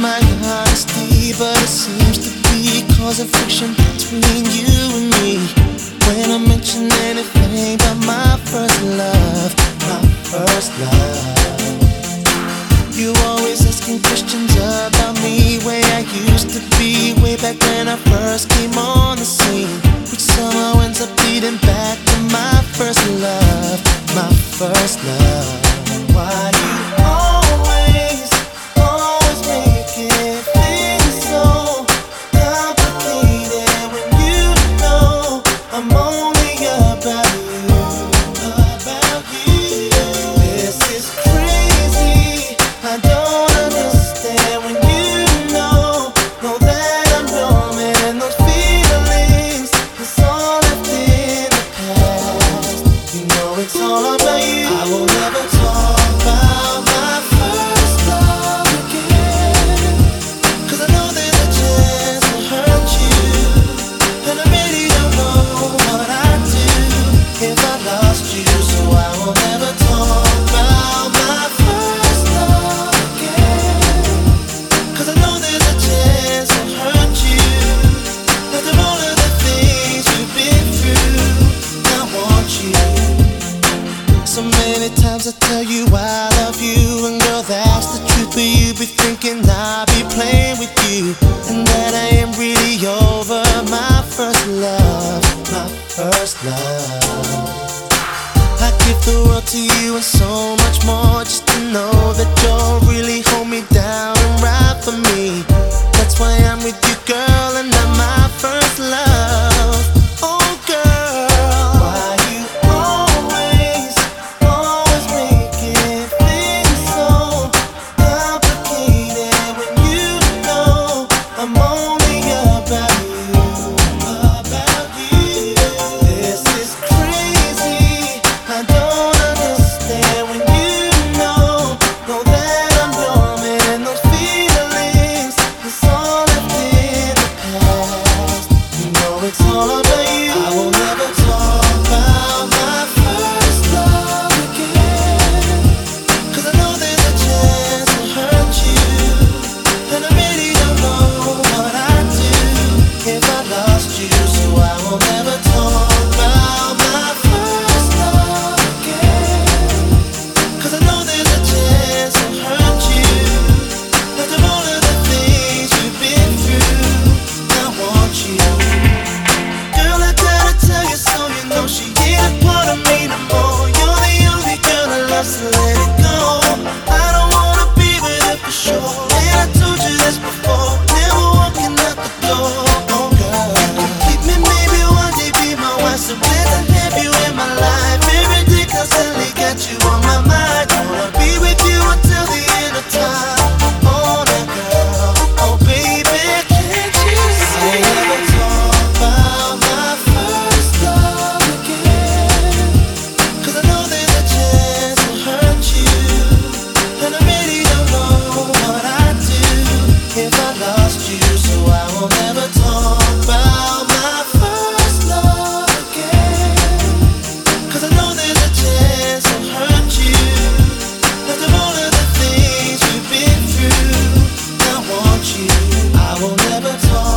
my honesty, but it seems to be causing friction between you and me. When I mention anything about my first love, my first love. You always asking questions about me, where I used to be, way back when I first came on the scene. Which somehow ends up leading back to my first love, my first love. Why can I be playing with you? And that I am really over my first love, my first love. I give the world to you and so much more just to know that you'll really hold me down and ride for me. I will never talk.